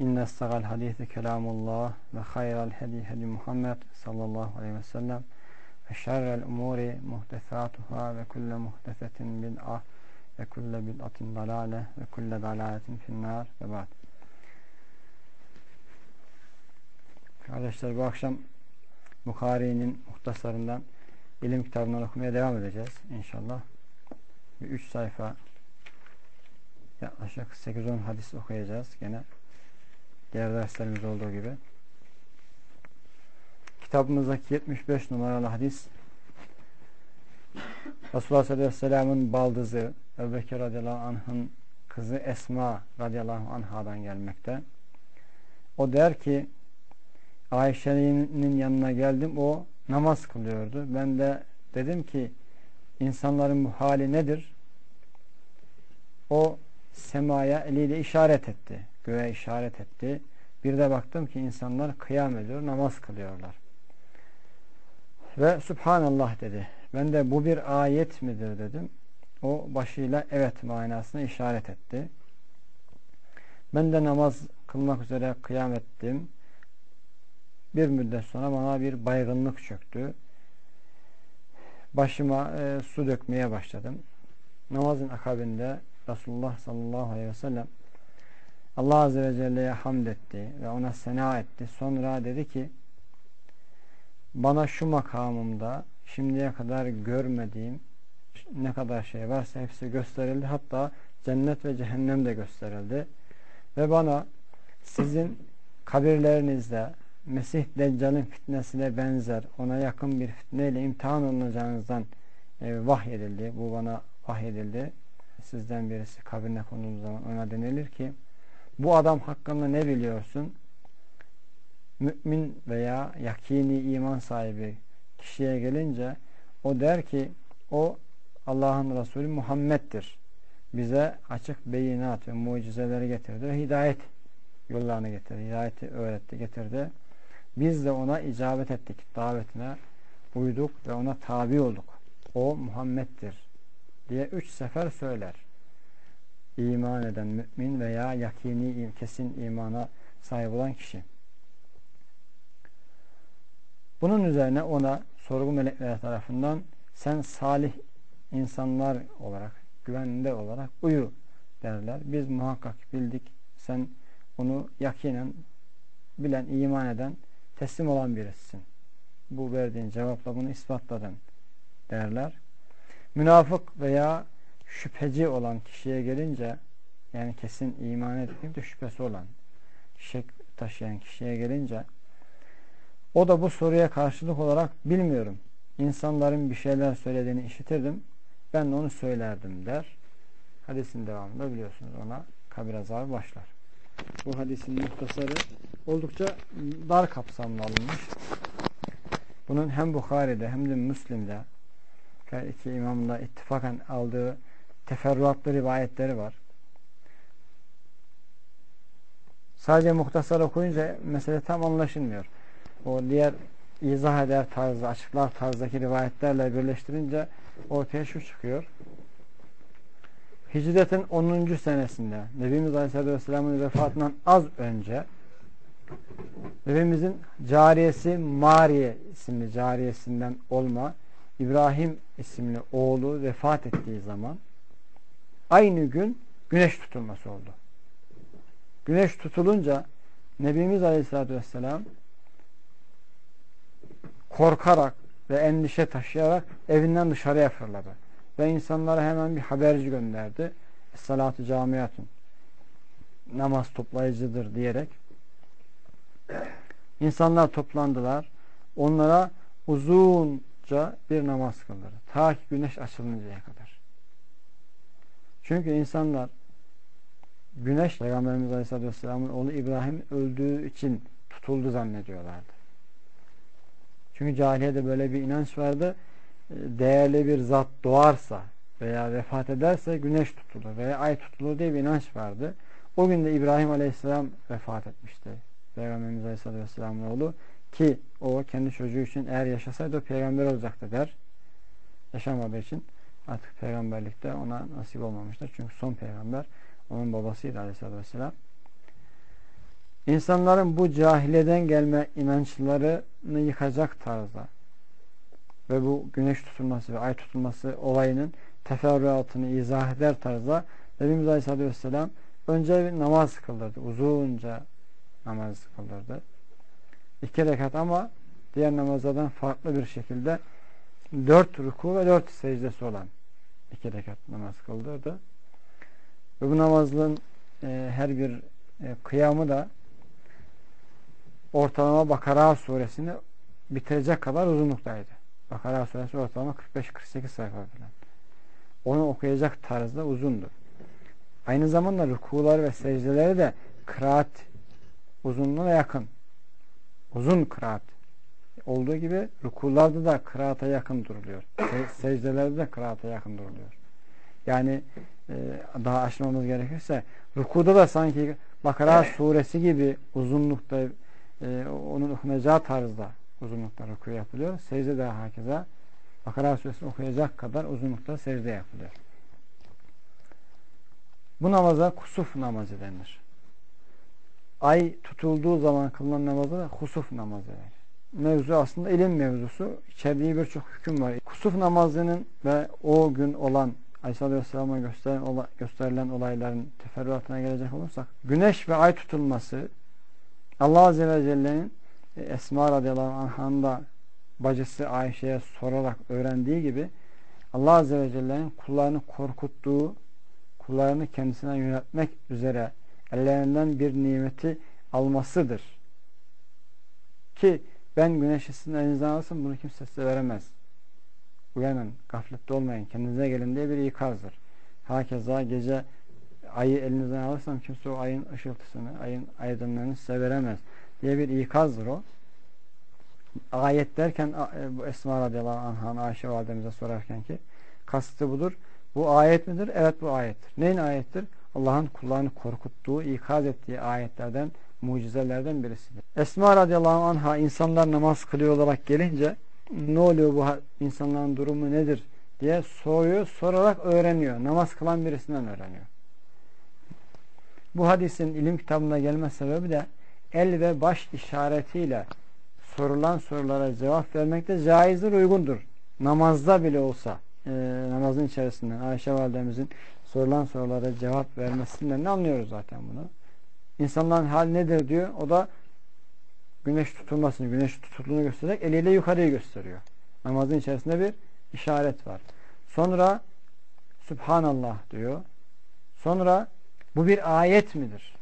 İnne sagal hadisi kelamullah ve hayral hedi hedi Muhammed sallallahu aleyhi ve sellem ve şerrel umuri muhtesatuhâ ve kulle muhtesetin bid'ah ve kulle bid'atin dalale ve kulle dalaletin finnâr ve ba'd. Arkadaşlar bu akşam Bukhari'nin muhtasarından ilim kitabından okumaya devam edeceğiz inşallah. Bir üç sayfa yaklaşık 8-10 hadis okuyacağız gene. Diğer derslerimiz olduğu gibi. Kitabımızdaki 75 numaralı hadis Resulullah sallallahu aleyhi ve sellem'in baldızı Ebu Bekir radıyallahu anh'ın kızı Esma radıyallahu anh'a'dan gelmekte. O der ki Ayşe'nin yanına geldim. O namaz kılıyordu. Ben de dedim ki insanların bu hali nedir? O semaya eliyle işaret etti. Göğe işaret etti. Bir de baktım ki insanlar kıyam ediyor, namaz kılıyorlar. Ve Subhanallah dedi. Ben de bu bir ayet midir dedim. O başıyla evet manasına işaret etti. Ben de namaz kılmak üzere kıyam ettim. Bir müddet sonra bana bir baygınlık çöktü. Başıma e, su dökmeye başladım. Namazın akabinde Resulullah sallallahu aleyhi ve sellem Allah azze ve celle'ye hamd etti ve ona sena etti. Sonra dedi ki bana şu makamımda şimdiye kadar görmediğim ne kadar şey varsa hepsi gösterildi. Hatta cennet ve cehennem de gösterildi. Ve bana sizin kabirlerinizde Mesih Deccal'in fitnesine benzer, ona yakın bir fitneyle imtihan olunacağınızdan e, vahyedildi. Bu bana vahyedildi. Sizden birisi kabrine konulduğu zaman ona denilir ki bu adam hakkında ne biliyorsun? Mümin veya yakini iman sahibi kişiye gelince o der ki o Allah'ın Resulü Muhammed'dir. Bize açık beyinat ve mucizeleri getirdi ve hidayet yollarını getirdi. Hidayeti öğretti, getirdi. Biz de ona icabet ettik. Davetine uyduk ve ona tabi olduk. O Muhammed'dir diye üç sefer söyler. İman eden mümin veya yakini kesin imana sahip olan kişi. Bunun üzerine ona sorgu melekleri tarafından sen salih insanlar olarak, güvende olarak uyu derler. Biz muhakkak bildik. Sen onu yakinen bilen, iman eden, teslim olan birisin. Bu verdiğin cevapla bunu ispatladın derler. Münafık veya şüpheci olan kişiye gelince yani kesin iman etmeyip de şüphesi olan şek taşıyan kişiye gelince o da bu soruya karşılık olarak bilmiyorum. İnsanların bir şeyler söylediğini işitirdim. Ben de onu söylerdim der. Hadisin devamında biliyorsunuz ona kabir azabı başlar. Bu hadisin muhtasarı oldukça dar kapsamlı alınmış. Bunun hem Bukhari'de hem de Müslim'de her iki imamla ittifakan aldığı teferruatlı rivayetleri var. Sadece muhtasar okuyunca mesele tam anlaşılmıyor. O diğer izah eder tarzı, açıklar tarzdaki rivayetlerle birleştirince ortaya şu çıkıyor. Hicretin 10. senesinde Nebimiz Aleyhisselatü Vesselam'ın vefatından az önce Nebimizin cariyesi Mariye isimli cariyesinden olma İbrahim isimli oğlu vefat ettiği zaman aynı gün güneş tutulması oldu. Güneş tutulunca Nebimiz Aleyhisselatü Vesselam korkarak ve endişe taşıyarak evinden dışarıya fırladı. Ve insanlara hemen bir haberci gönderdi. Salatu camiyatun namaz toplayıcıdır diyerek insanlar toplandılar. Onlara uzunca bir namaz kıldırdı. Ta ki güneş açılıncaya kadar. Çünkü insanlar güneş Peygamberimiz Aleyhisselatü Vesselam'ın oğlu İbrahim öldüğü için tutuldu zannediyorlardı. Çünkü cahiliyede böyle bir inanç vardı. Ee, değerli bir zat doğarsa veya vefat ederse güneş tutulur veya ay tutulur diye bir inanç vardı. O gün de İbrahim Aleyhisselam vefat etmişti. Peygamberimiz Aleyhisselatü Vesselam'ın oğlu ki o kendi çocuğu için eğer yaşasaydı o peygamber olacaktı der. Yaşamadığı için artık peygamberlikte ona nasip olmamıştır. Çünkü son peygamber onun babasıydı Aleyhisselatü Vesselam. İnsanların bu cahileden gelme inançlarını yıkacak tarzda ve bu güneş tutulması ve ay tutulması olayının teferruatını izah eder tarzda Nebimiz Aleyhisselatü Vesselam önce bir namaz kıldırdı. Uzunca namaz kıldırdı. İki rekat ama diğer namazlardan farklı bir şekilde dört ruku ve dört secdesi olan iki rekat namaz kıldırdı. Ve bu namazın e, her bir e, kıyamı da ortalama Bakara suresini bitirecek kadar uzunluktaydı. Bakara suresi ortalama 45-48 sayfa falan. Onu okuyacak tarzda uzundu. Aynı zamanda rükular ve secdeleri de kıraat uzunluğuna yakın. Uzun kıraat. Olduğu gibi rükularda da kıraata yakın duruluyor. Secdelerde de kıraata yakın duruluyor. Yani e, daha açmamız gerekirse rükuda da sanki Bakara suresi gibi uzunlukta e, onun okunacağı tarzda uzunlukta ruku yapılıyor. Secde de hakeza Bakara suresini okuyacak kadar uzunlukta secde yapılıyor. Bu namaza kusuf namazı denir. Ay tutulduğu zaman kılınan namaza da husuf namazı denir. Mevzu aslında ilim mevzusu. İçerdiği birçok hüküm var. Kusuf namazının ve o gün olan Aleyhisselatü Vesselam'a gösterilen, gösterilen olayların teferruatına gelecek olursak güneş ve ay tutulması Allah Azze ve Celle'nin e, Esma radıyallahu anh'ın da bacısı Ayşe'ye sorarak öğrendiği gibi Allah Azze ve Celle'nin kullarını korkuttuğu kullarını kendisine yönetmek üzere ellerinden bir nimeti almasıdır. Ki ben güneşi sizin elinizden alırsam bunu kimse size veremez. Uyanın, gaflette olmayın, kendinize gelin diye bir ikazdır. Hakeza gece ayı elinizden alırsam kimse o ayın ışıltısını, ayın aydınlığını size veremez diye bir ikazdır o. Ayet derken e, bu Esma radıyallahu anh'ın Ayşe validemize sorarken ki kastı budur. Bu ayet midir? Evet bu ayettir. Neyin ayettir? Allah'ın kullarını korkuttuğu, ikaz ettiği ayetlerden, mucizelerden birisidir. Esma radıyallahu anh'a insanlar namaz kılıyor olarak gelince ne oluyor bu insanların durumu nedir diye soruyor, sorarak öğreniyor. Namaz kılan birisinden öğreniyor. Bu hadisin ilim kitabına gelme sebebi de el ve baş işaretiyle sorulan sorulara cevap vermek de caizdir, uygundur. Namazda bile olsa e, namazın içerisinden Ayşe validemizin sorulan sorulara cevap vermesinden ne anlıyoruz zaten bunu. İnsanların hal nedir diyor. O da güneş tutulmasını, güneş tutulduğunu göstererek eliyle yukarıyı gösteriyor. Namazın içerisinde bir işaret var. Sonra Subhanallah diyor. Sonra bu bir ayet midir?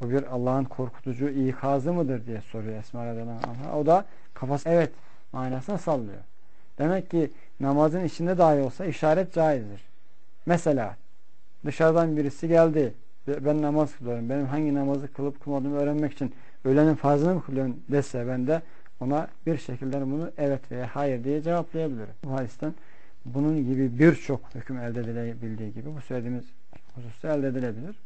Bu bir Allah'ın korkutucu ikazı mıdır diye soruyor Esma radıyallahu O da kafası evet manasına sallıyor. Demek ki namazın içinde dahi olsa işaret caizdir. Mesela dışarıdan birisi geldi. Ben namaz kılıyorum. Benim hangi namazı kılıp kılmadığımı öğrenmek için öğlenin farzını mı kılıyorum dese ben de ona bir şekilde bunu evet veya hayır diye cevaplayabilirim. Bu hadisten bunun gibi birçok hüküm elde edilebildiği gibi bu söylediğimiz hususta elde edilebilir.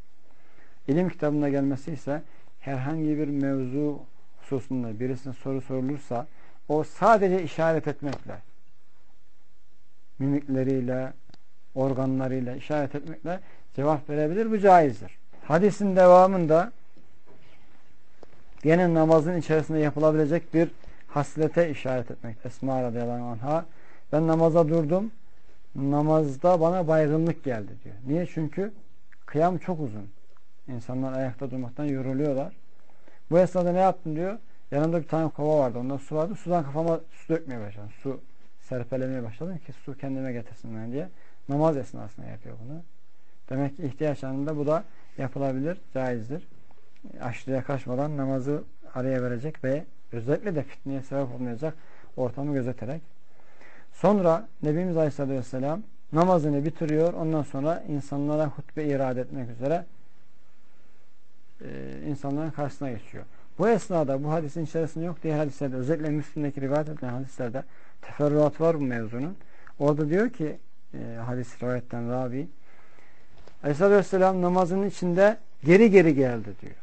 İlim kitabına gelmesi ise herhangi bir mevzu hususunda birisine soru sorulursa o sadece işaret etmekle mimikleriyle, organlarıyla işaret etmekle cevap verebilir. Bu caizdir. Hadisin devamında yine namazın içerisinde yapılabilecek bir haslete işaret etmek. Esma radıyallahu anh'a ben namaza durdum. Namazda bana baygınlık geldi diyor. Niye? Çünkü kıyam çok uzun. İnsanlar ayakta durmaktan yoruluyorlar. Bu esnada ne yaptım diyor. Yanımda bir tane kova vardı. Onda su vardı. Sudan kafama su dökmeye başladım. Su serpelemeye başladım ki su kendime getirsin ben diye. Namaz esnasında yapıyor bunu. Demek ki ihtiyaç anında bu da yapılabilir, caizdir. Aşırıya kaçmadan namazı araya verecek ve özellikle de fitneye sebep olmayacak ortamı gözeterek. Sonra Nebimiz Aleyhisselatü Vesselam namazını bitiriyor. Ondan sonra insanlara hutbe irade etmek üzere e, insanların karşısına geçiyor. Bu esnada bu hadisin içerisinde yok diye hadislerde özellikle Müslim'deki rivayet edilen hadislerde teferruat var bu mevzunun. Orada diyor ki e, hadis rivayetten Rabi Aleyhisselatü Vesselam namazının içinde geri geri geldi diyor.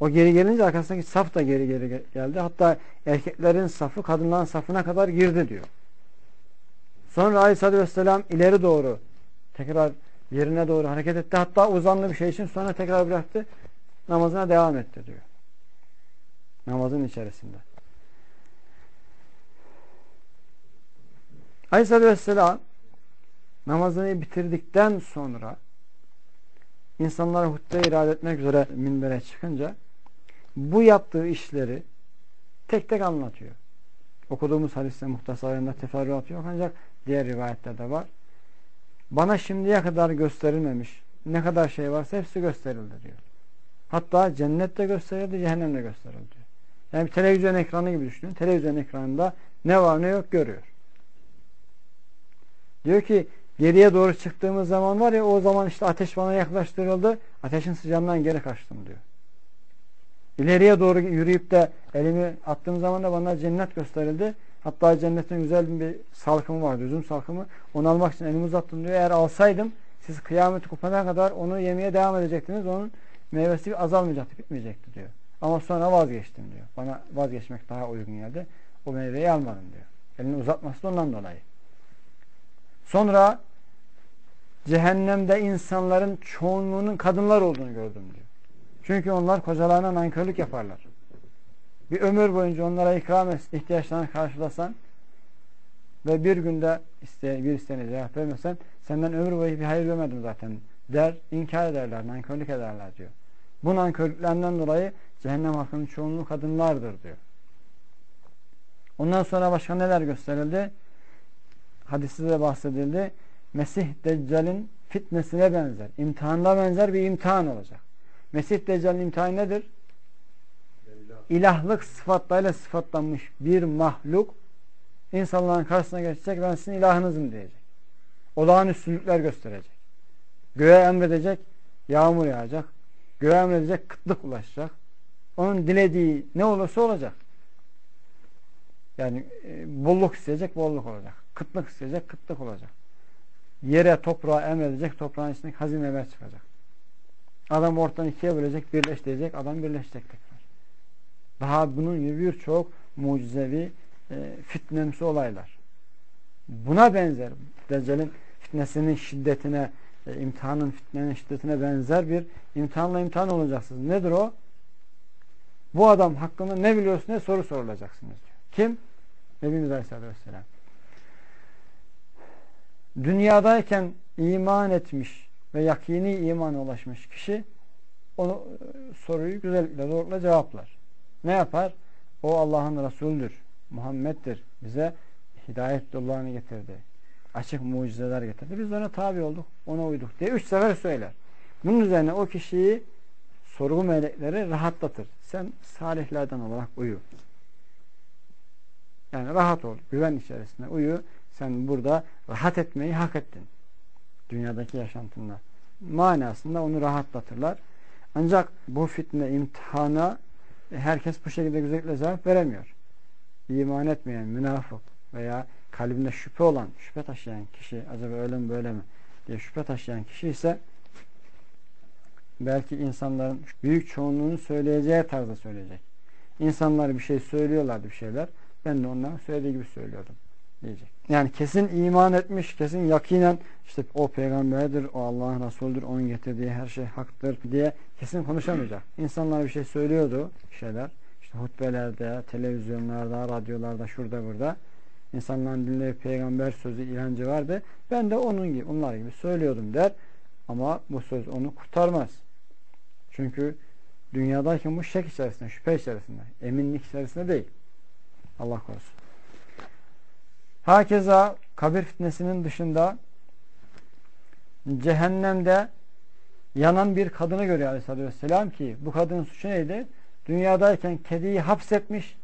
O geri gelince arkasındaki saf da geri geri geldi. Hatta erkeklerin safı kadınların safına kadar girdi diyor. Sonra Aleyhisselatü Vesselam ileri doğru tekrar yerine doğru hareket etti. Hatta uzanlı bir şey için sonra tekrar bıraktı. Namazına devam etti diyor. Namazın içerisinde. Aleyhisselatü Vesselam namazını bitirdikten sonra insanlara hutbe irade etmek üzere minbere çıkınca bu yaptığı işleri tek tek anlatıyor. Okuduğumuz hadiste muhtasarında teferruat yok ancak diğer rivayetlerde var. Bana şimdiye kadar gösterilmemiş ne kadar şey varsa hepsi gösterildi diyor. Hatta cennette gösterildi, cehennemde gösterildi. Yani bir televizyon ekranı gibi düşünün. Televizyon ekranında ne var ne yok görüyor. Diyor ki geriye doğru çıktığımız zaman var ya o zaman işte ateş bana yaklaştırıldı. Ateşin sıcağından geri kaçtım diyor. İleriye doğru yürüyüp de elimi attığım zaman da bana cennet gösterildi. Hatta cennetin güzel bir salkımı vardı. Üzüm salkımı. Onu almak için elimi uzattım diyor. Eğer alsaydım siz kıyameti kopana kadar onu yemeye devam edecektiniz. Onun meyvesi azalmayacaktı, bitmeyecekti diyor. Ama sonra vazgeçtim diyor. Bana vazgeçmek daha uygun geldi. O meyveyi almadım diyor. Elini uzatması da ondan dolayı. Sonra cehennemde insanların çoğunluğunun kadınlar olduğunu gördüm diyor. Çünkü onlar kocalarına nankörlük yaparlar. Bir ömür boyunca onlara ikram et, ihtiyaçlarını karşılasan ve bir günde iste, bir isteğine cevap vermesen senden ömür boyu bir hayır görmedim zaten der, inkar ederler, nankörlük ederler diyor. Bu nankörlüklerinden dolayı cehennem halkının çoğunluğu kadınlardır diyor. Ondan sonra başka neler gösterildi? Hadiste de bahsedildi. Mesih Deccal'in fitnesine benzer, imtihanına benzer bir imtihan olacak. Mesih Deccal'in imtihanı nedir? İlahlık sıfatlarıyla sıfatlanmış bir mahluk insanların karşısına geçecek ben sizin ilahınızım diyecek. Olağanüstülükler gösterecek. Göğe emredecek, yağmur yağacak. Göğe emredecek, kıtlık ulaşacak. Onun dilediği ne olursa olacak. Yani e, bolluk isteyecek, bolluk olacak. Kıtlık isteyecek, kıtlık olacak. Yere, toprağa emredecek, toprağın içinde hazineler çıkacak. Adam ortadan ikiye bölecek, birleştirecek, adam birleşecek tekrar. Daha bunun gibi birçok mucizevi e, fitnemsi olaylar. Buna benzer. Deccal'in fitnesinin şiddetine, e, imtihanın fitnenin şiddetine benzer bir imtihanla imtihan olacaksınız. Nedir o? Bu adam hakkında ne biliyorsun ne soru sorulacaksınız diyor. Kim? Nebimiz Aleyhisselatü Vesselam. Dünyadayken iman etmiş ve yakini imana ulaşmış kişi onu e, soruyu güzellikle doğrulukla cevaplar. Ne yapar? O Allah'ın Resulüdür. Muhammed'dir. Bize hidayet yollarını getirdi. Açık mucizeler getirdi. Biz ona tabi olduk. Ona uyduk diye üç sefer söyler. Bunun üzerine o kişiyi sorgu melekleri rahatlatır. Sen salihlerden olarak uyu. Yani rahat ol. Güven içerisinde uyu. Sen burada rahat etmeyi hak ettin. Dünyadaki yaşantında. Manasında onu rahatlatırlar. Ancak bu fitne imtihana herkes bu şekilde güzellikle cevap veremiyor. İman etmeyen münafık veya kalbinde şüphe olan, şüphe taşıyan kişi acaba öyle mi böyle mi diye şüphe taşıyan kişi ise belki insanların büyük çoğunluğunu söyleyeceği tarzda söyleyecek. İnsanlar bir şey söylüyorlardı bir şeyler. Ben de onların söylediği gibi söylüyordum diyecek. Yani kesin iman etmiş, kesin yakinen işte o peygamberdir, o Allah'ın Resulüdür, onun getirdiği her şey haktır diye kesin konuşamayacak. İnsanlar bir şey söylüyordu, şeyler. İşte hutbelerde, televizyonlarda, radyolarda, şurada burada. İnsanların dilinde peygamber sözü, inancı vardı. Ben de onun gibi, onlar gibi söylüyordum der. Ama bu söz onu kurtarmaz. Çünkü dünyadayken bu şek içerisinde, şüphe içerisinde, eminlik içerisinde değil. Allah korusun. Hakeza kabir fitnesinin dışında cehennemde yanan bir kadını görüyor Aleyhisselatü Vesselam ki bu kadının suçu neydi? Dünyadayken kediyi hapsetmiş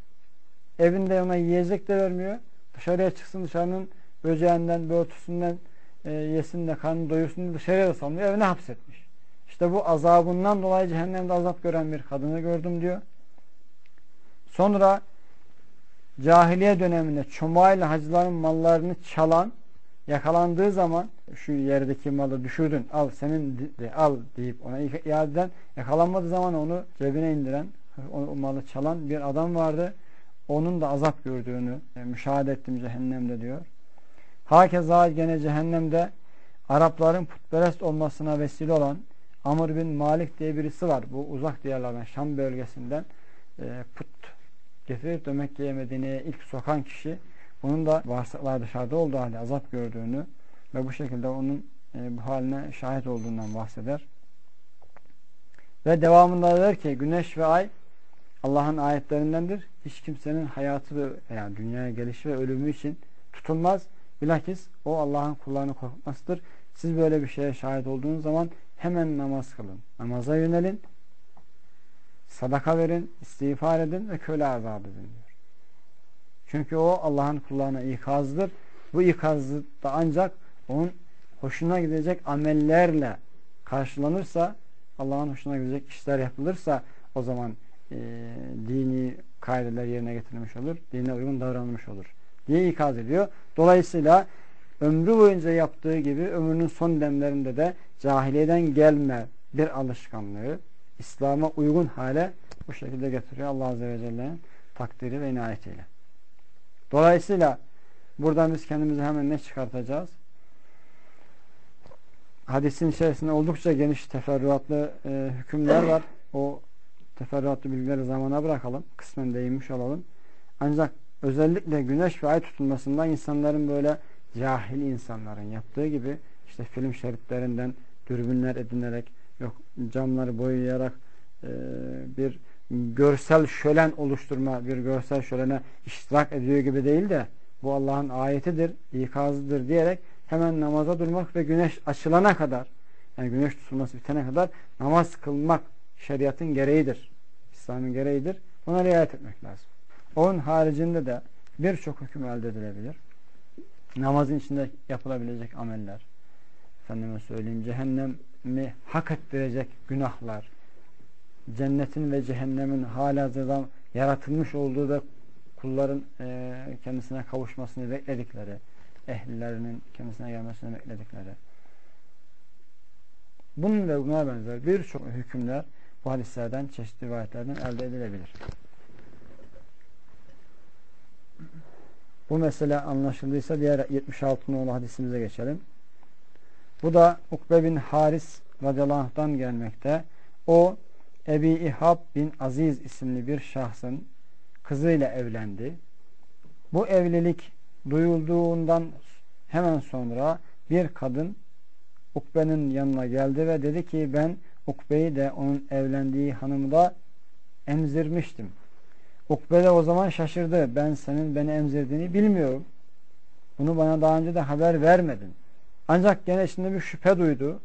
evinde ona yiyecek de vermiyor. Dışarıya çıksın dışarının böceğinden, börtüsünden e, yesin de karnını doyursun dışarıya da salmıyor. Evine hapsetmiş. İşte bu azabından dolayı cehennemde azap gören bir kadını gördüm diyor. Sonra cahiliye döneminde çomağıyla hacıların mallarını çalan yakalandığı zaman şu yerdeki malı düşürdün al senin de, al deyip ona iade eden yakalanmadığı zaman onu cebine indiren o malı çalan bir adam vardı. Onun da azap gördüğünü e, müşahede ettim cehennemde diyor. Hakeza gene cehennemde Arapların putperest olmasına vesile olan Amr bin Malik diye birisi var. Bu uzak diyarlardan Şam bölgesinden e, put getirip de Mekke'ye Medine'ye ilk sokan kişi onun da bağırsaklar dışarıda olduğu halde azap gördüğünü ve bu şekilde onun e, bu haline şahit olduğundan bahseder. Ve devamında der ki güneş ve ay Allah'ın ayetlerindendir. Hiç kimsenin hayatı ve yani dünyaya gelişi ve ölümü için tutulmaz. Bilakis o Allah'ın kullarını korkutmasıdır. Siz böyle bir şeye şahit olduğunuz zaman hemen namaz kılın. Namaza yönelin. Sadaka verin, istiğfar edin ve köle azat edin diyor. Çünkü o Allah'ın kullarına ikazdır. Bu ikaz da ancak onun hoşuna gidecek amellerle karşılanırsa Allah'ın hoşuna gidecek işler yapılırsa o zaman e, dini kaideler yerine getirilmiş olur. Dine uygun davranılmış olur. Diye ikaz ediyor. Dolayısıyla ömrü boyunca yaptığı gibi ömrünün son demlerinde de cahiliyeden gelme bir alışkanlığı İslam'a uygun hale bu şekilde getiriyor Allah Azze ve Celle'nin takdiri ve inayetiyle. Dolayısıyla buradan biz kendimize hemen ne çıkartacağız? Hadisin içerisinde oldukça geniş teferruatlı e, hükümler var. O teferruatlı bilgileri zamana bırakalım. Kısmen değinmiş olalım. Ancak özellikle güneş ve ay tutulmasından insanların böyle cahil insanların yaptığı gibi işte film şeritlerinden dürbünler edinerek yok camları boyayarak e, bir görsel şölen oluşturma, bir görsel şölene iştirak ediyor gibi değil de bu Allah'ın ayetidir, ikazıdır diyerek hemen namaza durmak ve güneş açılana kadar yani güneş tutulması bitene kadar namaz kılmak şeriatın gereğidir. İslam'ın gereğidir. Buna riayet etmek lazım. Onun haricinde de birçok hüküm elde edilebilir. Namazın içinde yapılabilecek ameller. Efendime söyleyeyim cehennemi hak ettirecek günahlar. Cennetin ve cehennemin halihazırda yaratılmış olduğu ve kulların e, kendisine kavuşmasını bekledikleri, ehlilerinin kendisine gelmesini bekledikleri. Bunun ve buna benzer birçok hükümler bu hadislerden, çeşitli rivayetlerden elde edilebilir. Bu mesele anlaşıldıysa diğer 76 nolu hadisimize geçelim. Bu da Ukbe bin Haris radıyallahu gelmekte. O Ebi İhab bin Aziz isimli bir şahsın kızıyla evlendi. Bu evlilik duyulduğundan hemen sonra bir kadın Ukbe'nin yanına geldi ve dedi ki ben Ukbe'yi de onun evlendiği hanımı da emzirmiştim. Ukbe de o zaman şaşırdı. Ben senin beni emzirdiğini bilmiyorum. Bunu bana daha önce de haber vermedin. Ancak gene içinde bir şüphe duydu.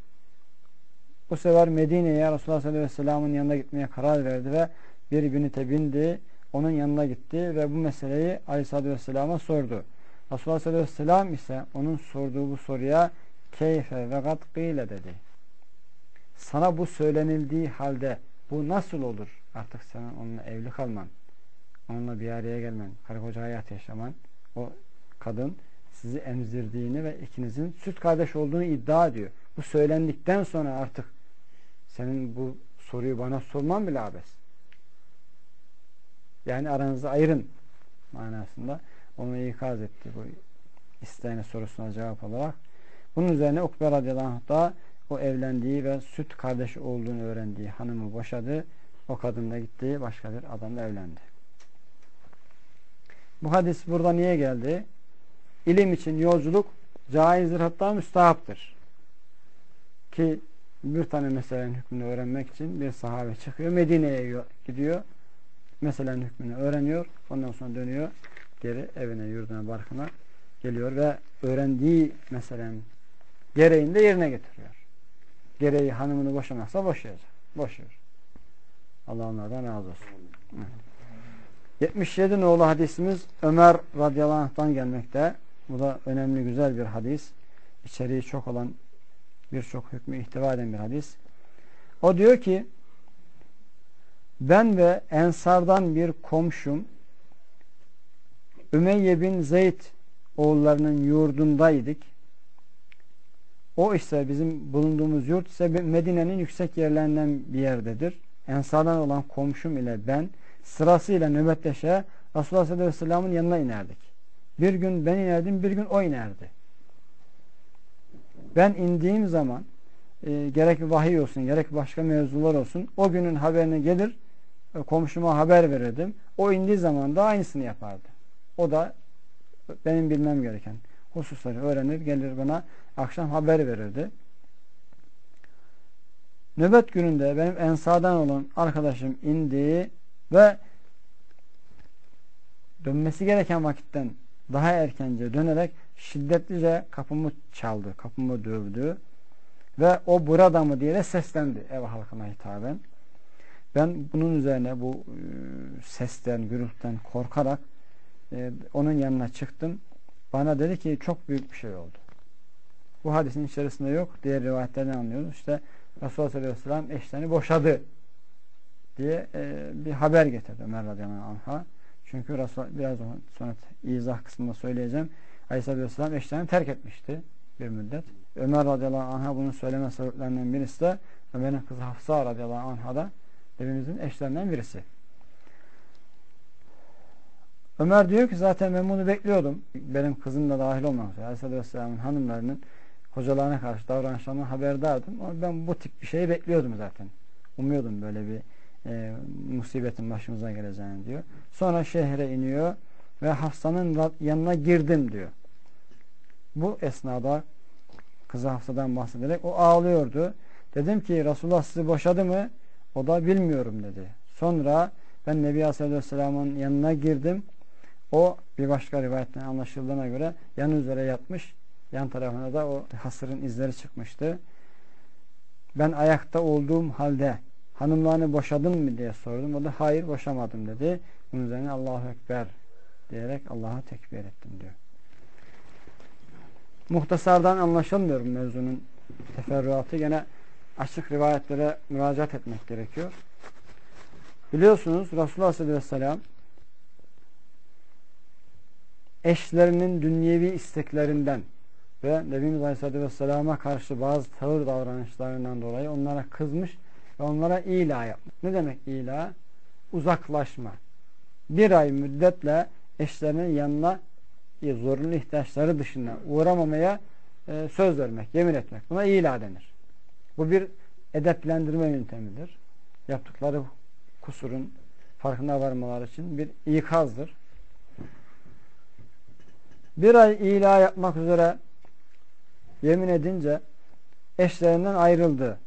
Bu sefer Medine'ye Resulullah sallallahu aleyhi ve sellem'in yanına gitmeye karar verdi ve bir binite bindi. Onun yanına gitti ve bu meseleyi aleyhissalatü vesselama sordu. Resulullah sallallahu aleyhi ve sellem ise onun sorduğu bu soruya keyfe ve gat gıyle dedi. Sana bu söylenildiği halde bu nasıl olur? Artık senin onunla evli kalman, onunla bir araya gelmen, karı koca hayat yaşaman, o kadın sizi emzirdiğini ve ikinizin süt kardeş olduğunu iddia ediyor. Bu söylendikten sonra artık senin bu soruyu bana sorman bile abes. Yani aranızı ayırın manasında onu ikaz etti bu isteyene sorusuna cevap olarak. Bunun üzerine Ukbe radıyallahu da o evlendiği ve süt kardeşi olduğunu öğrendiği hanımı boşadı. O kadın da gitti başka bir adamla evlendi. Bu hadis burada niye geldi? İlim için yolculuk caizdir hatta müstahaptır. Ki bir tane meselenin hükmünü öğrenmek için bir sahabe çıkıyor. Medine'ye gidiyor. Meselenin hükmünü öğreniyor. Ondan sonra dönüyor. Geri evine, yurduna, barkına geliyor ve öğrendiği meselenin gereğini de yerine getiriyor. Gereği hanımını boşamazsa boşayacak. Boşuyor. Allah onlardan razı olsun. Evet. 77 nolu hadisimiz Ömer radıyallahu anh'tan gelmekte. Bu da önemli güzel bir hadis. İçeriği çok olan birçok hükmü ihtiva eden bir hadis. O diyor ki ben ve Ensardan bir komşum Ümeyye bin Zeyd oğullarının yurdundaydık. O ise bizim bulunduğumuz yurt ise Medine'nin yüksek yerlerinden bir yerdedir. Ensardan olan komşum ile ben sırasıyla nöbetleşe Resulullah sallallahu yanına inerdik. Bir gün ben inerdim, bir gün o inerdi. Ben indiğim zaman e, gerek vahiy olsun, gerek başka mevzular olsun o günün haberini gelir e, komşuma haber verirdim. O indiği zaman da aynısını yapardı. O da benim bilmem gereken hususları öğrenir, gelir bana akşam haber verirdi. Nöbet gününde benim ensadan olan arkadaşım indi ve dönmesi gereken vakitten daha erkence dönerek şiddetlice kapımı çaldı, kapımı dövdü ve o burada mı diye de seslendi ev halkına hitaben. Ben bunun üzerine bu e, sesten, gürültüden korkarak e, onun yanına çıktım. Bana dedi ki çok büyük bir şey oldu. Bu hadisin içerisinde yok. Diğer rivayetlerden anlıyoruz. İşte Resulullah sallallahu aleyhi ve sellem eşlerini boşadı diye e, bir haber getirdi Ömer radıyallahu anh'a. Çünkü Resul, biraz sonra izah kısmında söyleyeceğim. Aleyhisselatü Vesselam eşlerini terk etmişti bir müddet. Ömer radıyallahu anh'a bunu söyleme sebeplerinden birisi de Ömer'in kızı Hafsa radıyallahu anh'a da Nebimizin eşlerinden birisi. Ömer diyor ki zaten ben bunu bekliyordum. Benim kızım da dahil olmak üzere. Aleyhisselatü Vesselam'ın hanımlarının hocalarına karşı davranışlarından haberdardım. Ama ben bu tip bir şeyi bekliyordum zaten. Umuyordum böyle bir e, musibetin başımıza geleceğini diyor. Sonra şehre iniyor ve Hafsa'nın yanına girdim diyor. Bu esnada kızı Hafsa'dan bahsederek o ağlıyordu. Dedim ki Resulullah sizi boşadı mı? O da bilmiyorum dedi. Sonra ben Nebi Aleyhisselam'ın yanına girdim. O bir başka rivayetten anlaşıldığına göre yan üzere yatmış. Yan tarafına da o hasırın izleri çıkmıştı. Ben ayakta olduğum halde hanımlarını boşadın mı diye sordum. O da hayır boşamadım dedi. Bunun üzerine Allahu Ekber diyerek Allah'a tekbir ettim diyor. Muhtasardan anlaşılmıyor mevzunun teferruatı. Gene açık rivayetlere müracaat etmek gerekiyor. Biliyorsunuz Resulullah sallallahu aleyhi ve sellem eşlerinin dünyevi isteklerinden ve Nebimiz Aleyhisselatü Vesselam'a karşı bazı tavır davranışlarından dolayı onlara kızmış ve onlara ila yapmış. Ne demek ila? Uzaklaşma. Bir ay müddetle eşlerinin yanına zorunlu ihtiyaçları dışında uğramamaya e, söz vermek, yemin etmek. Buna ila denir. Bu bir edeplendirme yöntemidir. Yaptıkları kusurun farkına varmaları için bir ikazdır. Bir ay ila yapmak üzere yemin edince eşlerinden ayrıldı.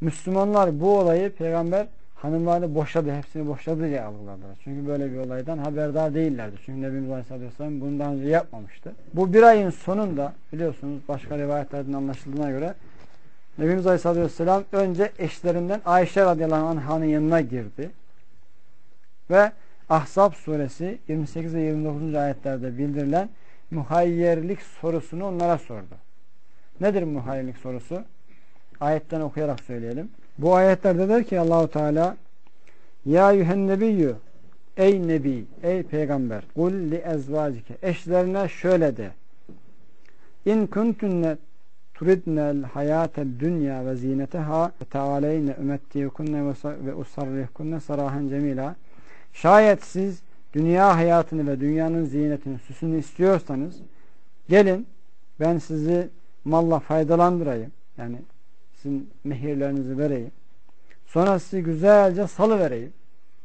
Müslümanlar bu olayı peygamber hanımlarını boşadı, hepsini boşadı diye algıladılar. Çünkü böyle bir olaydan haberdar değillerdi. Çünkü Nebimiz Aleyhisselam bunu daha önce yapmamıştı. Bu bir ayın sonunda biliyorsunuz başka rivayetlerden anlaşıldığına göre Nebimiz Aleyhisselam önce eşlerinden Ayşe radıyallahu anh'ın yanına girdi. Ve Ahzab suresi 28 ve 29. ayetlerde bildirilen muhayyerlik sorusunu onlara sordu. Nedir muhayyerlik sorusu? Ayetten okuyarak söyleyelim. Bu ayetlerde der ki Allahu Teala Ya yuhen nebiyyü Ey nebi, ey peygamber kul li ezvacike eşlerine şöyle de İn kuntunne turidnel hayate dünya ve zineteha ve tealeyne ümettiyekunne ve usarrihkunne sarahen cemila şayet siz dünya hayatını ve dünyanın zinetini süsünü istiyorsanız gelin ben sizi malla faydalandırayım yani sizin mehirlerinizi vereyim. Sonra sizi güzelce salı vereyim.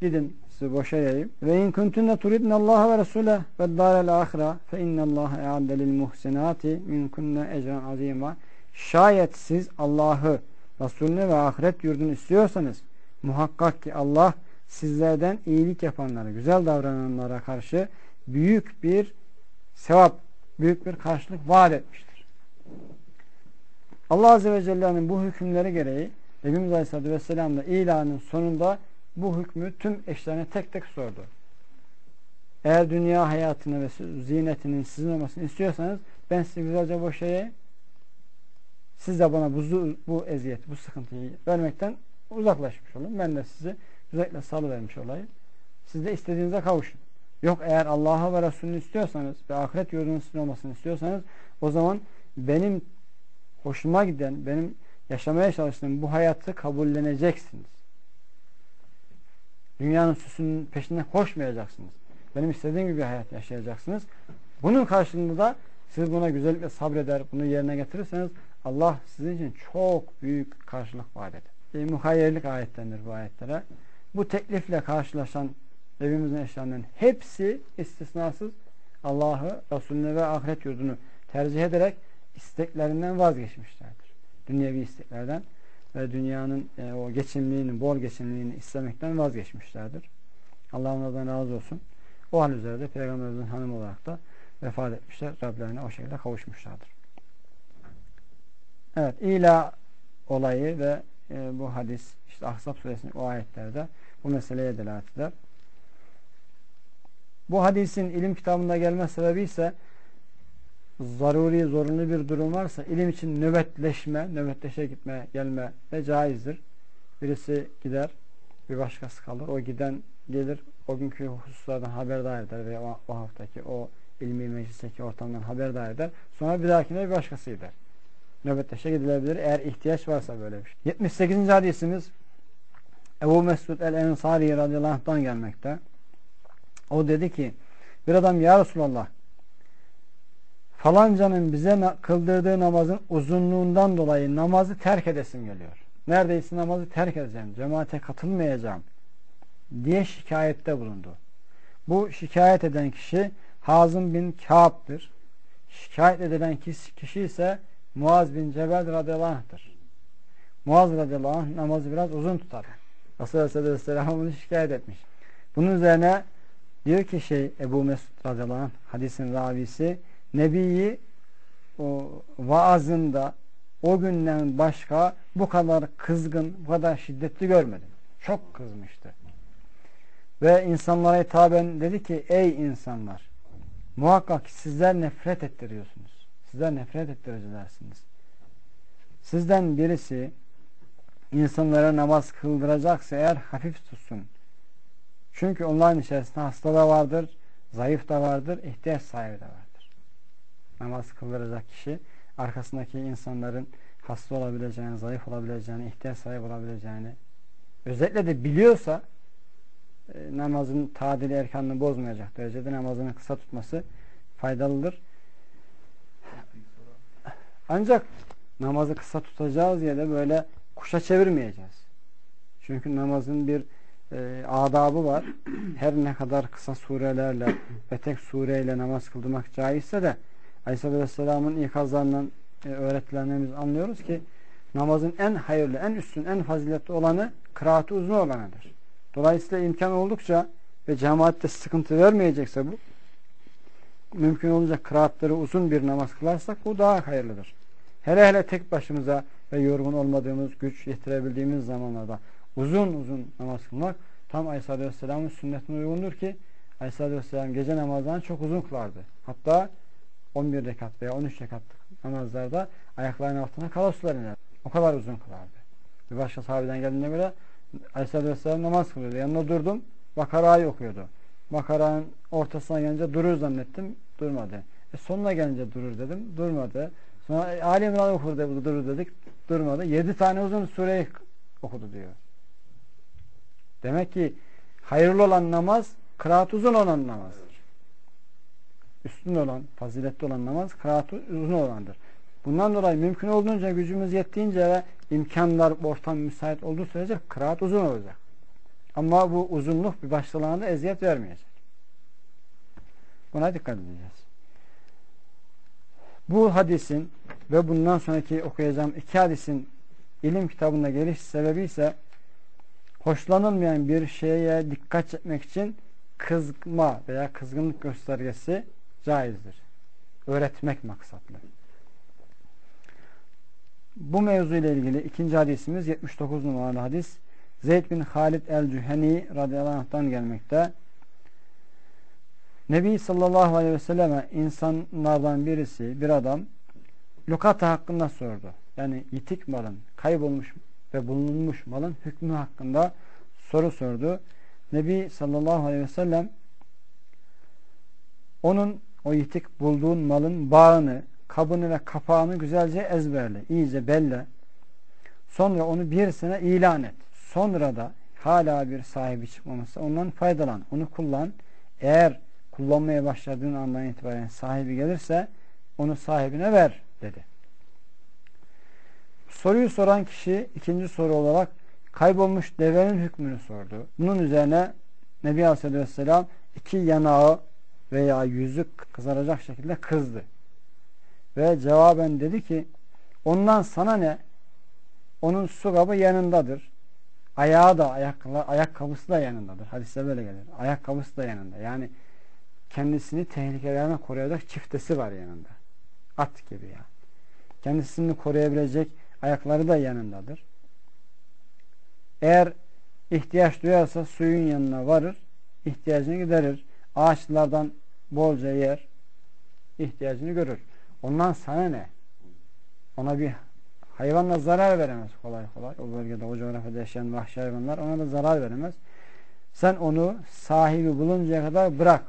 Gidin sizi boşayayım. Ve in kuntunne turidne Allah ve Resuleh ve darel ahira fe innallaha e'adde lil muhsinati min kunne ecran azima. Şayet siz Allah'ı, Resulünü ve ahiret yurdunu istiyorsanız muhakkak ki Allah sizlerden iyilik yapanlara, güzel davrananlara karşı büyük bir sevap, büyük bir karşılık vaat etmiştir. Allah Azze ve Celle'nin bu hükümleri gereği Nebimiz Aleyhisselatü Vesselam da ilanın sonunda bu hükmü tüm eşlerine tek tek sordu. Eğer dünya hayatını ve zinetinin sizin olmasını istiyorsanız ben size güzelce boşayayım. Siz de bana bu, bu eziyeti, bu sıkıntıyı vermekten uzaklaşmış olun. Ben de sizi güzellikle salıvermiş olayım. Siz de istediğinize kavuşun. Yok eğer Allah'a ve Resulünü istiyorsanız ve ahiret yurdunun sizin olmasını istiyorsanız o zaman benim hoşuma giden, benim yaşamaya çalıştığım bu hayatı kabulleneceksiniz. Dünyanın süsünün peşinden koşmayacaksınız. Benim istediğim gibi bir hayat yaşayacaksınız. Bunun karşılığında da siz buna güzellikle sabreder, bunu yerine getirirseniz Allah sizin için çok büyük karşılık vaat eder. E, muhayyerlik ayetlendir bu ayetlere. Bu teklifle karşılaşan evimizin eşyalarının hepsi istisnasız Allah'ı, Resulünü ve ahiret yurdunu tercih ederek isteklerinden vazgeçmişlerdir. Dünyevi isteklerden ve dünyanın e, o geçimliğini, bol geçimliğini istemekten vazgeçmişlerdir. Allah onlardan razı olsun. O hal üzere de Peygamberimizin hanım olarak da vefat etmişler. Rablerine o şekilde kavuşmuşlardır. Evet, ila olayı ve e, bu hadis, işte Ahzab suresinin o ayetlerde bu meseleye delalet eder. Bu hadisin ilim kitabında gelme sebebi ise zaruri, zorunlu bir durum varsa ilim için nöbetleşme, nöbetleşe gitme, gelme de caizdir. Birisi gider, bir başkası kalır. O giden gelir, o günkü hususlardan haberdar eder veya o, o haftaki o ilmi meclisteki ortamdan haberdar eder. Sonra bir dahakine bir başkası gider. Nöbetleşe gidilebilir eğer ihtiyaç varsa böyle bir şey. 78. hadisimiz Ebu Mesud el-Ensari radıyallahu anh'tan gelmekte. O dedi ki bir adam ya Resulallah falancanın bize kıldırdığı namazın uzunluğundan dolayı namazı terk edesim geliyor. Neredeyse namazı terk edeceğim. Cemaate katılmayacağım diye şikayette bulundu. Bu şikayet eden kişi Hazım bin Kâb'dır. Şikayet edilen kişi ise Muaz bin Cebel radıyallahu anh'tır. Muaz radıyallahu anh namazı biraz uzun tutar. Resulullah aleyhisselam bunu şikayet etmiş. Bunun üzerine diyor ki şey Ebu Mesud radıyallahu anh hadisin ravisi Nebi'yi o vaazında o günden başka bu kadar kızgın, bu kadar şiddetli görmedim. Çok kızmıştı. Ve insanlara hitaben dedi ki ey insanlar muhakkak sizler nefret ettiriyorsunuz. Sizler nefret ettiricilersiniz. Sizden birisi insanlara namaz kıldıracaksa eğer hafif tutsun. Çünkü onların içerisinde hasta da vardır, zayıf da vardır, ihtiyaç sahibi de vardır. Namaz kıldıracak kişi arkasındaki insanların hasta olabileceğini, zayıf olabileceğini, ihtiyaç sahibi olabileceğini özellikle de biliyorsa e, namazın tadili erkanını bozmayacak derecede namazını kısa tutması faydalıdır. Ancak namazı kısa tutacağız ya da böyle kuşa çevirmeyeceğiz. Çünkü namazın bir e, adabı var. Her ne kadar kısa surelerle ve tek sureyle namaz kıldırmak caizse de Aleyhisselatü Vesselam'ın ikazlarından e, öğretilerinden biz anlıyoruz ki namazın en hayırlı, en üstün, en faziletli olanı kıraatı uzun olanıdır. Dolayısıyla imkan oldukça ve cemaatte sıkıntı vermeyecekse bu mümkün olunca kıraatları uzun bir namaz kılarsak bu daha hayırlıdır. Hele hele tek başımıza ve yorgun olmadığımız, güç yetirebildiğimiz zamanlarda uzun uzun namaz kılmak tam Aleyhisselatü Vesselam'ın sünnetine uygundur ki Aleyhisselatü Vesselam gece namazlarını çok uzun kılardı. Hatta 11 rekat veya 13 rekatlık namazlarda ayaklarının altına kalaslar iner. O kadar uzun kılardı. Bir başka sahabeden geldiğinde göre Aleyhisselatü Vesselam namaz kılıyordu. Yanında durdum. Bakara'yı okuyordu. Bakara'nın ortasına gelince durur zannettim. Durmadı. E sonuna gelince durur dedim. Durmadı. Sonra e, Ali İmran okur dedi, durur dedik. Durmadı. Yedi tane uzun sureyi okudu diyor. Demek ki hayırlı olan namaz kıraat uzun olan namazdır. Üstün olan, faziletli olan namaz kıraat uzun olandır. Bundan dolayı mümkün olduğunca gücümüz yettiğince ve imkanlar, ortam müsait olduğu sürece kıraat uzun olacak. Ama bu uzunluk bir başkalarına eziyet vermeyecek. Buna dikkat edeceğiz. Bu hadisin ve bundan sonraki okuyacağım iki hadisin ilim kitabında geliş sebebi ise hoşlanılmayan bir şeye dikkat çekmek için kızma veya kızgınlık göstergesi caizdir. Öğretmek maksatlı. Bu mevzu ile ilgili ikinci hadisimiz 79 numaralı hadis. Zeyd bin Halid el-Cüheni radıyallahu anh'tan gelmekte. Nebi sallallahu aleyhi ve selleme insanlardan birisi, bir adam lokata hakkında sordu. Yani yitik malın, kaybolmuş ve bulunmuş malın hükmü hakkında soru sordu. Nebi sallallahu aleyhi ve sellem onun o yitik bulduğun malın bağını, kabını ve kapağını güzelce ezberle, iyice belle. Sonra onu bir sene ilan et. Sonra da hala bir sahibi çıkmaması ondan faydalan, onu kullan. Eğer kullanmaya başladığın andan itibaren sahibi gelirse onu sahibine ver dedi. Soruyu soran kişi ikinci soru olarak kaybolmuş devenin hükmünü sordu. Bunun üzerine Nebi Aleyhisselam iki yanağı veya yüzü kızaracak şekilde kızdı. Ve cevaben dedi ki ondan sana ne? Onun su kabı yanındadır. Ayağı da ayakkabı, ayakkabısı da yanındadır. Hadiste böyle gelir. Ayakkabısı da yanında. Yani kendisini tehlikelerine koruyacak çiftesi var yanında. At gibi ya. Kendisini koruyabilecek ayakları da yanındadır. Eğer ihtiyaç duyarsa suyun yanına varır, ihtiyacını giderir. Ağaçlardan bolca yer, ihtiyacını görür. Ondan sana ne? Ona bir hayvanla zarar veremez kolay kolay. O bölgede, o coğrafyada yaşayan vahşi hayvanlar ona da zarar veremez. Sen onu sahibi buluncaya kadar bırak.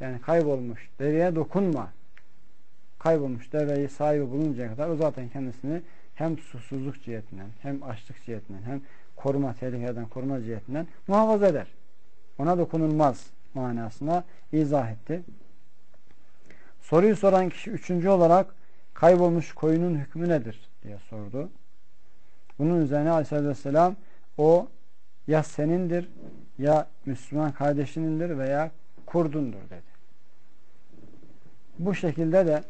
Yani kaybolmuş deveye dokunma. Kaybolmuş deveyi sahibi buluncaya kadar o zaten kendisini hem susuzluk cihetinden hem açlık cihetinden hem koruma, tehlikelerden koruma cihetinden muhafaza eder. Ona dokunulmaz manasına izah etti. Soruyu soran kişi üçüncü olarak kaybolmuş koyunun hükmü nedir diye sordu. Bunun üzerine Aleyhisselatü Vesselam o ya senindir ya Müslüman kardeşinindir veya kurdundur dedi. Bu şekilde de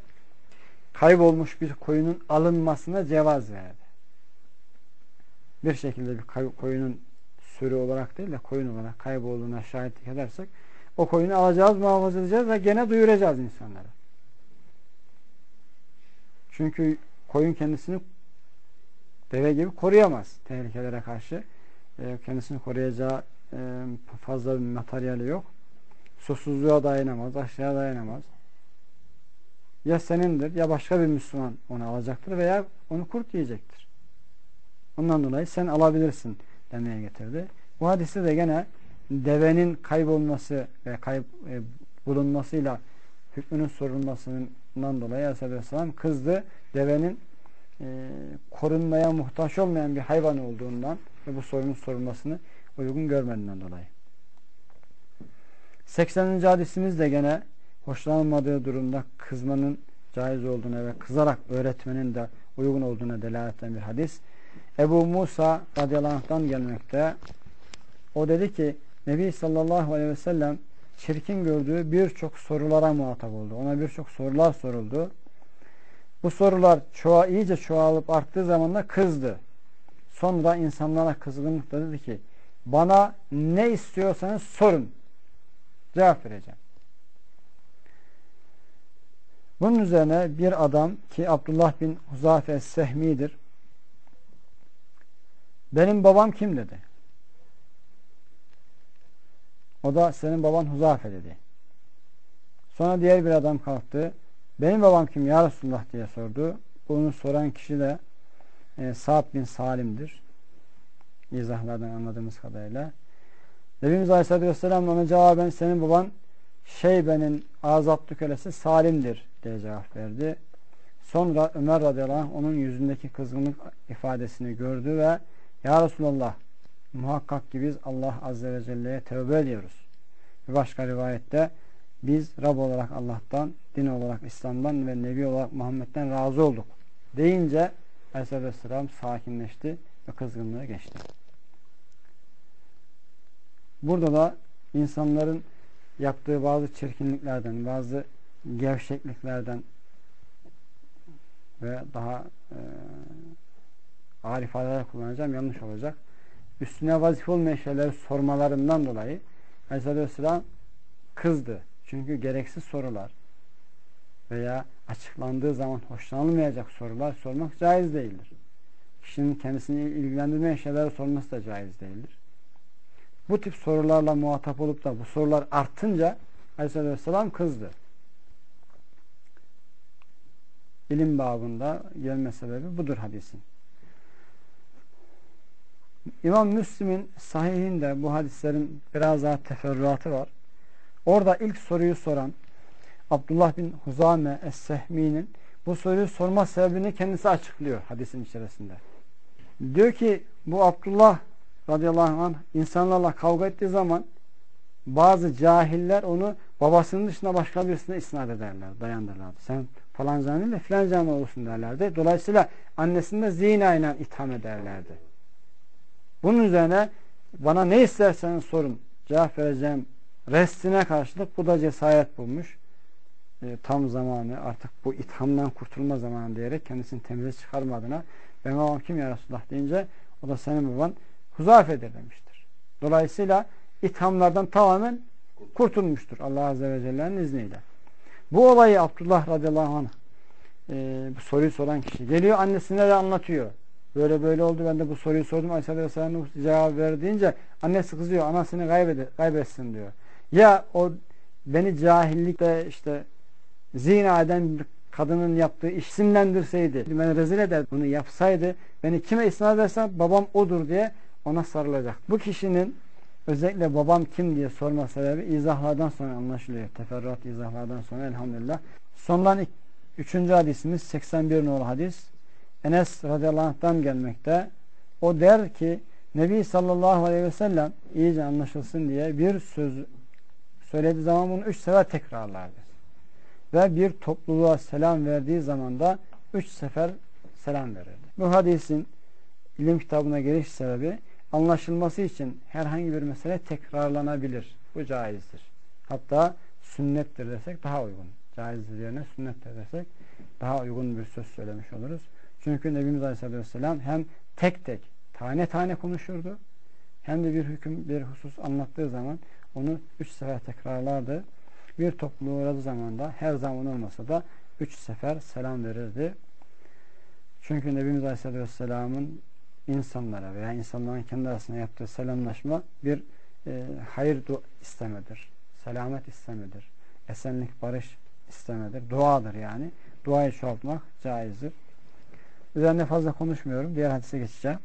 kaybolmuş bir koyunun alınmasına cevaz verdi. Bir şekilde bir koyunun sürü olarak değil de koyun olarak kaybolduğuna şahitlik edersek o koyunu alacağız, muhafaza edeceğiz ve gene duyuracağız insanlara. Çünkü koyun kendisini deve gibi koruyamaz tehlikelere karşı. E, kendisini koruyacağı e, fazla bir materyali yok. Susuzluğa dayanamaz, aşağıya dayanamaz. Ya senindir ya başka bir Müslüman onu alacaktır veya onu kurt yiyecektir. Ondan dolayı sen alabilirsin demeye getirdi. Bu hadiste de gene devenin kaybolması ve kayıp e, bulunmasıyla hükmünün sorulmasından dolayı Aleyhisselam kızdı. Devenin e, korunmaya muhtaç olmayan bir hayvan olduğundan ve bu sorunun sorulmasını uygun görmediğinden dolayı. 80. hadisimiz de gene hoşlanmadığı durumda kızmanın caiz olduğuna ve kızarak öğretmenin de uygun olduğuna delalet eden bir hadis. Ebu Musa radıyallahu anh'tan gelmekte. O dedi ki Nebi sallallahu aleyhi ve sellem çirkin gördüğü birçok sorulara muhatap oldu. Ona birçok sorular soruldu. Bu sorular çoğa, iyice çoğalıp arttığı zaman da kızdı. Sonra insanlara kızgınlıkla dedi ki bana ne istiyorsanız sorun. Cevap vereceğim. Bunun üzerine bir adam ki Abdullah bin Huzafe Sehmi'dir. Benim babam kim dedi. O da senin baban Huzafe dedi. Sonra diğer bir adam kalktı. Benim babam kim ya Resulullah diye sordu. Bunu soran kişi de e, Sa'd bin Salim'dir. İzahlardan anladığımız kadarıyla. Nebimiz Aleyhisselatü Vesselam ona cevaben senin baban Şeybe'nin azatlı kölesi Salim'dir diye cevap verdi. Sonra Ömer radıyallahu anh onun yüzündeki kızgınlık ifadesini gördü ve Ya Resulallah muhakkak ki biz Allah azze ve celle'ye tövbe ediyoruz. Bir başka rivayette biz Rab olarak Allah'tan, din olarak İslam'dan ve Nebi olarak Muhammed'den razı olduk. Deyince Aleyhisselam sakinleşti ve kızgınlığı geçti. Burada da insanların yaptığı bazı çirkinliklerden, bazı gevşekliklerden ve daha e, ağır kullanacağım yanlış olacak. Üstüne vazife olmayan şeyleri sormalarından dolayı Aleyhisselatü Vesselam kızdı. Çünkü gereksiz sorular veya açıklandığı zaman hoşlanılmayacak sorular sormak caiz değildir. Kişinin kendisini ilgilendirmeyen şeyleri sorması da caiz değildir. Bu tip sorularla muhatap olup da bu sorular artınca Aleyhisselatü Vesselam kızdı. İlim babında gelme sebebi budur hadisin. İmam Müslim'in sahihinde bu hadislerin biraz daha teferruatı var. Orada ilk soruyu soran Abdullah bin Huzame Es-Sehmi'nin bu soruyu sorma sebebini kendisi açıklıyor hadisin içerisinde. Diyor ki bu Abdullah radıyallahu anh insanlarla kavga ettiği zaman bazı cahiller onu babasının dışında başka birisine isnat ederler, dayandırlardı. Sen falan canlı ve filan olursun derlerdi. Dolayısıyla annesinde zina ile itham ederlerdi. Bunun üzerine bana ne isterseniz sorun cevap vereceğim restine karşılık bu da cesaret bulmuş. E, tam zamanı artık bu ithamdan kurtulma zamanı diyerek kendisini temize çıkarma adına ben babam kim ya Resulullah deyince o da senin baban Huzafe'dir demiştir. Dolayısıyla ithamlardan tamamen kurtulmuştur Allah Azze ve Celle'nin izniyle. Bu olayı Abdullah radıyallahu anh e, bu soruyu soran kişi geliyor annesine de anlatıyor. Böyle böyle oldu ben de bu soruyu sordum Aleyhisselatü Vesselam cevap ver deyince annesi kızıyor anasını kaybede, kaybetsin diyor. Ya o beni cahillikte işte zina eden bir kadının yaptığı isimlendirseydi, beni rezil eder, bunu yapsaydı, beni kime isnat edersem babam odur diye ona sarılacak. Bu kişinin özellikle babam kim diye sorma sebebi izahlardan sonra anlaşılıyor. Teferruat izahlardan sonra elhamdülillah. Sondan üçüncü hadisimiz 81 nolu hadis. Enes radıyallahu anh'tan gelmekte. O der ki Nebi sallallahu aleyhi ve sellem iyice anlaşılsın diye bir söz söylediği zaman bunu üç sefer tekrarlardı. Ve bir topluluğa selam verdiği zaman da üç sefer selam verirdi. Bu hadisin ilim kitabına geliş sebebi anlaşılması için herhangi bir mesele tekrarlanabilir. Bu caizdir. Hatta sünnettir desek daha uygun. Caizdir yerine sünnettir desek daha uygun bir söz söylemiş oluruz. Çünkü Nebimiz Aleyhisselatü Vesselam hem tek tek tane tane konuşurdu hem de bir hüküm bir husus anlattığı zaman onu üç sefer tekrarlardı. Bir topluluğa uğradığı zaman da her zaman olmasa da üç sefer selam verirdi. Çünkü Nebimiz Aleyhisselatü Vesselam'ın insanlara veya insanların kendi arasında yaptığı selamlaşma bir e, hayır istemedir. Selamet istemedir. Esenlik, barış istemedir. Duadır yani. Duayı çoğaltmak caizdir. Üzerine fazla konuşmuyorum. Diğer hadise geçeceğim.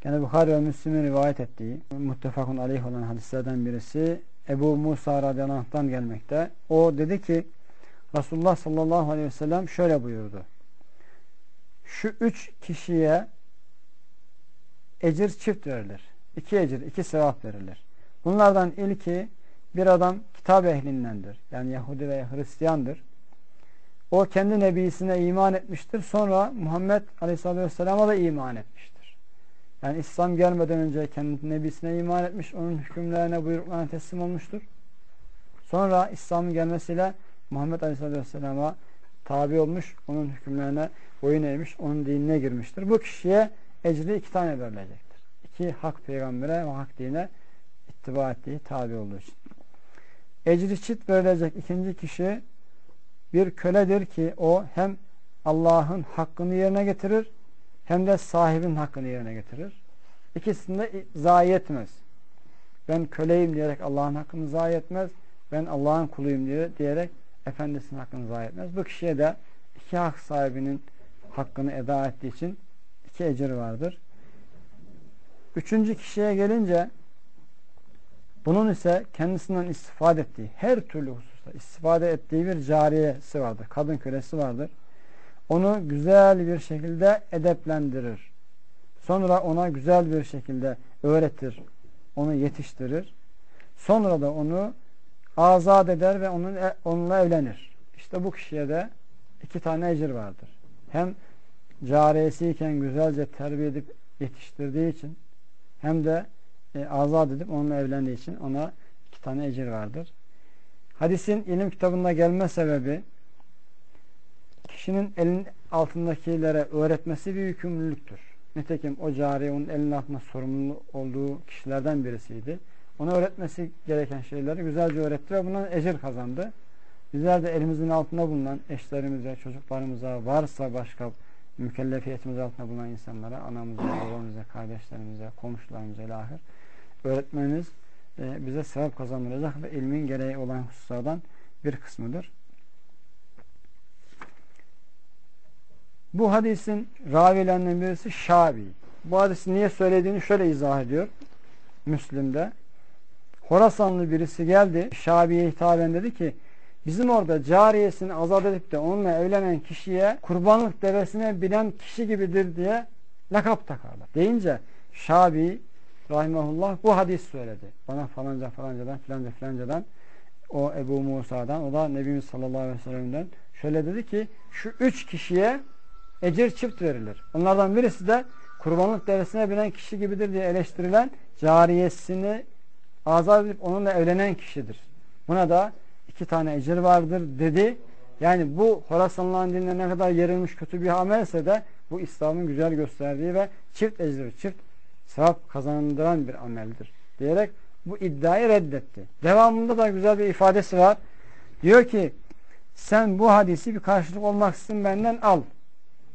Gene Bukhari ve Müslim'in rivayet ettiği muttefakun aleyh olan hadislerden birisi Ebu Musa radıyallahu anh'tan gelmekte. O dedi ki Resulullah sallallahu aleyhi ve sellem şöyle buyurdu. Şu üç kişiye ecir çift verilir. İki ecir, iki sevap verilir. Bunlardan ilki bir adam kitap ehlindendir. Yani Yahudi veya Hristiyandır. O kendi nebisine iman etmiştir. Sonra Muhammed Aleyhisselatü Vesselam'a da iman etmiştir. Yani İslam gelmeden önce kendi nebisine iman etmiş. Onun hükümlerine, buyruklarına teslim olmuştur. Sonra İslam'ın gelmesiyle Muhammed Aleyhisselatü Vesselam'a tabi olmuş. Onun hükümlerine boyun eğmiş. Onun dinine girmiştir. Bu kişiye ecri iki tane verilecektir. İki hak peygambere ve hak dine ittiba ettiği tabi olduğu için. Ecri çit verilecek ikinci kişi bir köledir ki o hem Allah'ın hakkını yerine getirir hem de sahibin hakkını yerine getirir. İkisini de zayi etmez. Ben köleyim diyerek Allah'ın hakkını zayi etmez. Ben Allah'ın kuluyum diyerek efendisinin hakkını zayi etmez. Bu kişiye de iki hak sahibinin hakkını eda ettiği için iki ecir vardır. Üçüncü kişiye gelince bunun ise kendisinden istifade ettiği her türlü hususta istifade ettiği bir cariyesi vardır. Kadın kölesi vardır. Onu güzel bir şekilde edeplendirir. Sonra ona güzel bir şekilde öğretir. Onu yetiştirir. Sonra da onu azat eder ve onun onunla evlenir. İşte bu kişiye de iki tane ecir vardır. Hem cariyesiyken güzelce terbiye edip yetiştirdiği için hem de e, azat edip onunla evlendiği için ona iki tane ecir vardır. Hadisin ilim kitabında gelme sebebi kişinin elin altındakilere öğretmesi bir yükümlülüktür. Nitekim o cariye onun elinin altında sorumlu olduğu kişilerden birisiydi. Ona öğretmesi gereken şeyleri güzelce öğretti ve bundan ecir kazandı. Bizler de elimizin altında bulunan eşlerimize, çocuklarımıza, varsa başka mükellefiyetimiz altında bulunan insanlara, anamıza, babamıza, kardeşlerimize, komşularımıza ilahir öğretmeniz e, bize sevap kazandıracak ve ilmin gereği olan hususlardan bir kısmıdır. Bu hadisin ravilerinden birisi Şabi. Bu hadisi niye söylediğini şöyle izah ediyor. Müslim'de. Horasanlı birisi geldi. Şabi'ye hitaben dedi ki bizim orada cariyesini azat edip de onunla evlenen kişiye kurbanlık devesine binen kişi gibidir diye lakap takarlar. Deyince Şabi rahimahullah bu hadis söyledi. Bana falanca falancadan filanca filancadan o Ebu Musa'dan o da Nebimiz sallallahu aleyhi ve sellem'den şöyle dedi ki şu üç kişiye ecir çift verilir. Onlardan birisi de kurbanlık devesine binen kişi gibidir diye eleştirilen cariyesini azat edip onunla evlenen kişidir. Buna da iki tane ecir vardır dedi. Yani bu Horasanlı'nın dinine ne kadar yerilmiş kötü bir amelse de bu İslam'ın güzel gösterdiği ve çift ecir, çift sevap kazandıran bir ameldir. Diyerek bu iddiayı reddetti. Devamında da güzel bir ifadesi var. Diyor ki sen bu hadisi bir karşılık olmaksızın benden al.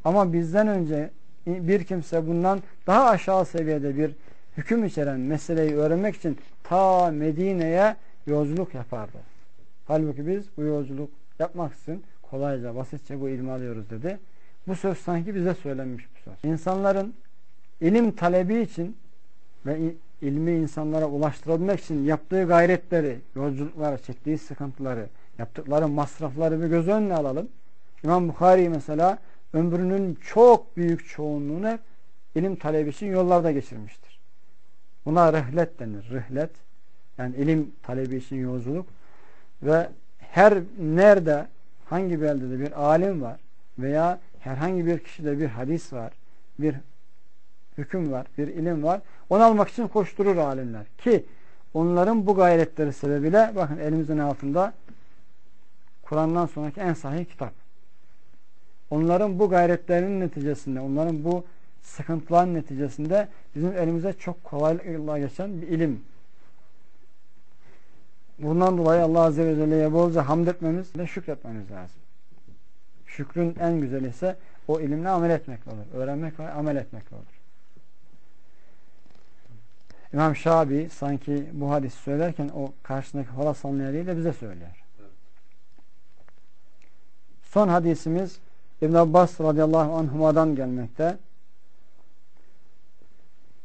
Ama bizden önce bir kimse bundan daha aşağı seviyede bir hüküm içeren meseleyi öğrenmek için ta Medine'ye yolculuk yapardı. Halbuki biz bu yolculuk yapmaksızın kolayca, basitçe bu ilmi alıyoruz dedi. Bu söz sanki bize söylenmiş bir söz. İnsanların ilim talebi için ve ilmi insanlara ulaştırabilmek için yaptığı gayretleri, yolculukları, çektiği sıkıntıları, yaptıkları masrafları bir göz önüne alalım. İmam Bukhari mesela ömrünün çok büyük çoğunluğunu ilim talebi için yollarda geçirmiştir. Buna rihlet denir. Rihlet yani ilim talebi için yolculuk ve her nerede hangi beldede bir alim var veya herhangi bir kişide bir hadis var, bir hüküm var, bir ilim var. Onu almak için koşturur alimler. Ki onların bu gayretleri sebebiyle bakın elimizin altında Kur'an'dan sonraki en sahih kitap. Onların bu gayretlerinin neticesinde, onların bu sıkıntıların neticesinde bizim elimize çok kolaylıkla geçen bir ilim. Bundan dolayı Allah Azze ve Celle'ye bolca hamd etmemiz ve şükretmemiz lazım. Şükrün en güzeli ise o ilimle amel etmekle olur. Öğrenmek ve amel etmekle olur. İmam Şabi sanki bu hadisi söylerken o karşısındaki Horasanlı bize söylüyor. Son hadisimiz İbn Abbas radıyallahu anhuma'dan gelmekte.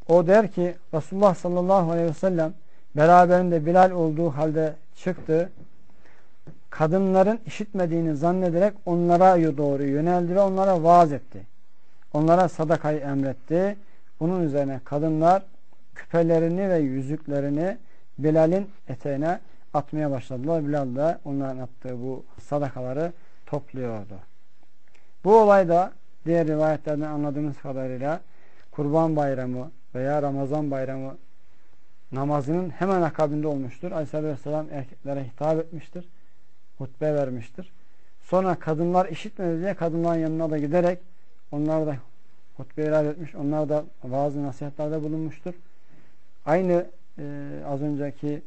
O der ki Resulullah sallallahu aleyhi ve sellem beraberinde Bilal olduğu halde çıktı. Kadınların işitmediğini zannederek onlara doğru yöneldi ve onlara vaaz etti. Onlara sadakayı emretti. Bunun üzerine kadınlar küpelerini ve yüzüklerini Bilal'in eteğine atmaya başladılar. Bilal da onların attığı bu sadakaları topluyordu. Bu olayda diğer rivayetlerden anladığımız kadarıyla Kurban Bayramı veya Ramazan Bayramı namazının hemen akabinde olmuştur. Aleyhisselatü Vesselam erkeklere hitap etmiştir. Hutbe vermiştir. Sonra kadınlar işitmedi diye kadınların yanına da giderek onlar da hutbe ilan etmiş. Onlar da bazı nasihatlerde bulunmuştur. Aynı e, az önceki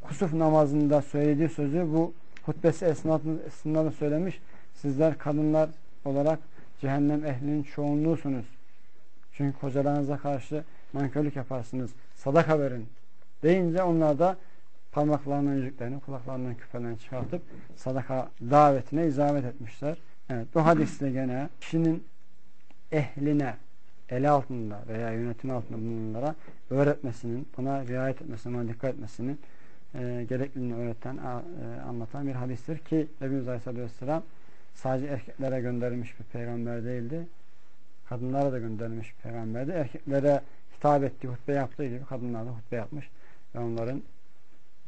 kusuf namazında söylediği sözü bu hutbesi esnasında da söylemiş. Sizler kadınlar olarak cehennem ehlinin çoğunluğusunuz. Çünkü kocalarınıza karşı nankörlük yaparsınız. Sadaka verin deyince onlar da parmaklarından yüzüklerini, kulaklarından küpelerini çıkartıp sadaka davetine icabet etmişler. Evet, bu hadiste gene kişinin ehline el altında veya yönetim altında bulunanlara öğretmesinin, buna riayet etmesinin, buna dikkat etmesinin e, gerekliliğini öğreten, e, anlatan bir hadistir ki Nebimiz Aleyhisselatü Vesselam sadece erkeklere gönderilmiş bir peygamber değildi. Kadınlara da gönderilmiş bir peygamberdi. Erkeklere hitap ettiği, hutbe yaptığı gibi kadınlar da hutbe yapmış ve onların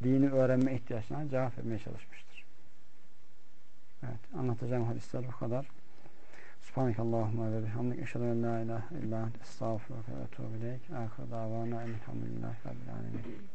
dini öğrenme ihtiyaçlarına cevap vermeye çalışmıştır. Evet, anlatacağım hadisler bu kadar. سبحانك اللهم وبحمدك أشهد أن لا إله إلا أنت أستغفرك وأتوب إليك. آخر دعوانا أن الحمد لله رب العالمين.